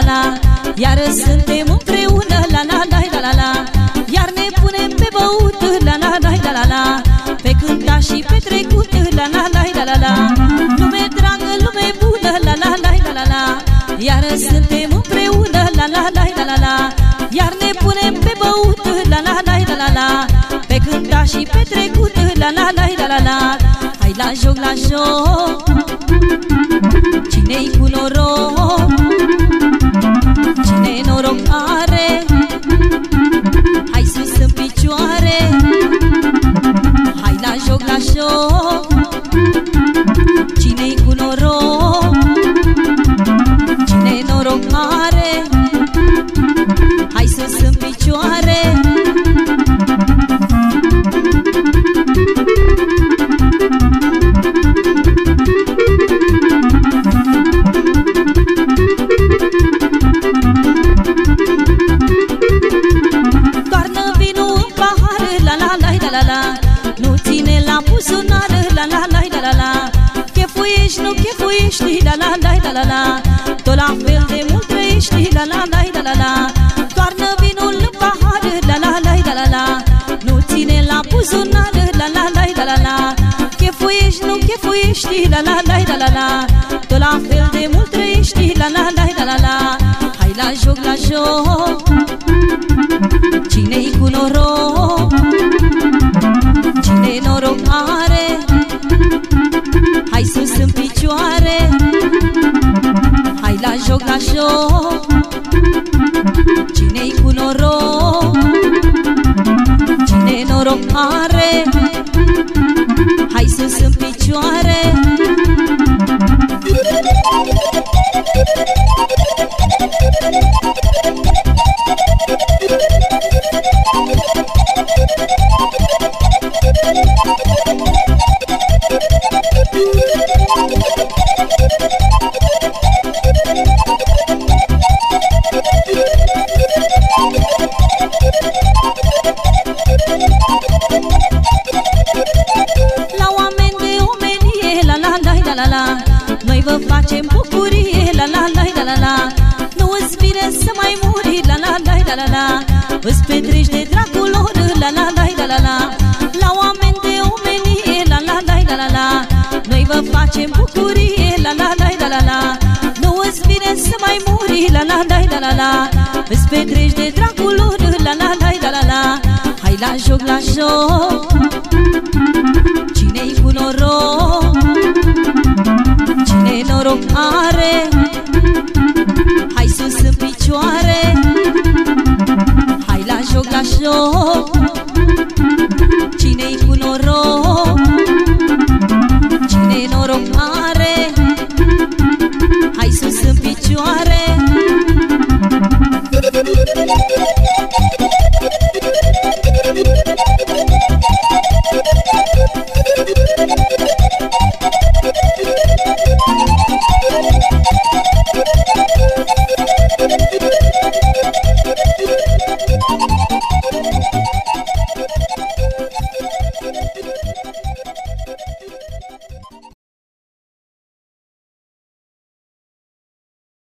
la la Iar suntem împreună La la la la la la Iar ne punem pe băut La la la la la la Pe cânta și pe trecut La la la la la la Lume dragă, lume bună La la la la la la Iar suntem împreună La la la la la la Iar ne punem pe băut La la la la la la Pe cânta și pe trecut La la la la la la Hai la joc, la joc. Cine-i cu noroc joc, la joc Cine-i cu noroc Cine noroc are buzunar La la la la la la Chefuiești, nu chefuiești La la la la la la Tot la fel de mult trăiești La la la la la la Toarnă vinul în pahar La la la la la la Nu ține la buzunar La la la la la la Chefuiești, nu chefuiești La la la la la la Tot la fel de mult trăiești La la la la la la Hai la joc, la joc Cine-i cu noroc? Hai la joc, la joc Cine-i cu noroc? Cine noroc are? Hai sus în picioare La Nu îți vine să mai muri La la la la la la Îți petreci de dragul lor La la la la la la La oameni de omenie La la la la la la Noi vă facem bucurie La la la la la la Nu îți vine să mai muri La la la la la la Îți petreci de dragul lor La la la la la la Hai la joc, la joc